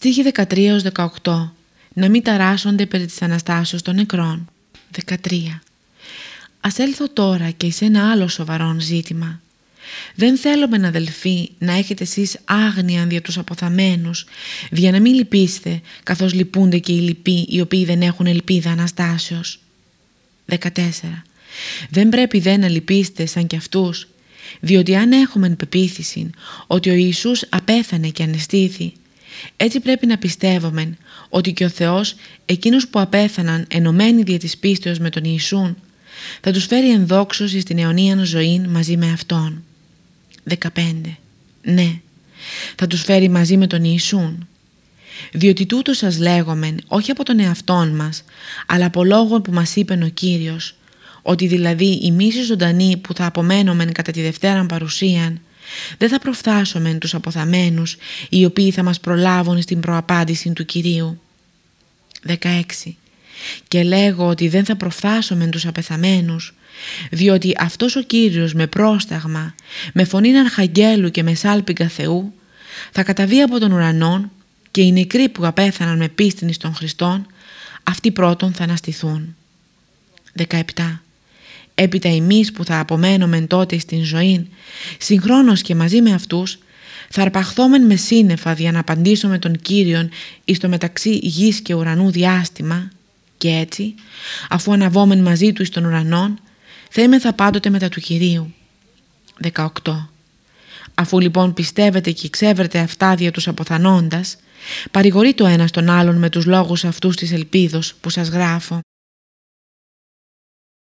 Στίχη 13-18 Να μην ταράσσονται περί της Αναστάσεως των νεκρών 13 Ας έλθω τώρα και σε ένα άλλο σοβαρό ζήτημα. Δεν θέλουμε αδελφοί να έχετε εσείς άγνοια για τους αποθαμένους για να μην λυπήστε καθώς λυπούνται και οι λοιποί οι οποίοι δεν έχουν ελπίδα Αναστάσεως. 14. Δεν πρέπει δεν να λυπήστε σαν κι αυτούς διότι αν έχουμε πεποίθηση ότι ο Ιησούς απέθανε και ανεστήθη έτσι πρέπει να πιστεύουμε ότι και ο Θεός εκείνους που απέθαναν ενωμένοι δια της πίστεως με τον Ιησούν θα τους φέρει ενδόξωση στην αιωνία ζωή μαζί με Αυτόν. 15. Ναι, θα τους φέρει μαζί με τον Ιησούν. Διότι τούτο σας λέγομεν όχι από τον εαυτόν μας, αλλά από λόγων που μας είπε ο Κύριος, ότι δηλαδή οι μίσοι ζωντανοί που θα απομένομεν κατά τη Δευτέρα παρουσίαν, δεν θα προφθάσομεν τους αποθαμένους, οι οποίοι θα μας προλάβουν στην προαπάντηση του Κυρίου. 16. Και λέγω ότι δεν θα προφθάσομεν τους απεθαμένους, διότι αυτός ο Κύριος με πρόσταγμα, με φωνήν αρχαγγέλου και με σάλπιγγα Θεού, θα καταβεί από τον ουρανό και οι νεκροί που απέθαναν με πίστην των Χριστών, αυτοί πρώτον θα αναστηθούν. 17. Έπειτα εμείς που θα απομένομεν τότε στην ζωή, συγχρόνως και μαζί με αυτούς, θα αρπαχθόμεν με σύννεφα για να απαντήσουμε τον Κύριον εις το μεταξύ γης και ουρανού διάστημα και έτσι, αφού αναβόμεν μαζί του εις τον ουρανόν, θα θα πάντοτε μετά του Κυρίου. 18. Αφού λοιπόν πιστεύετε και ξέβρετε αυτά δια τους αποθανώντας, παρηγορεί το ένας τον άλλον με τους λόγους αυτούς της ελπίδος που σας γράφω.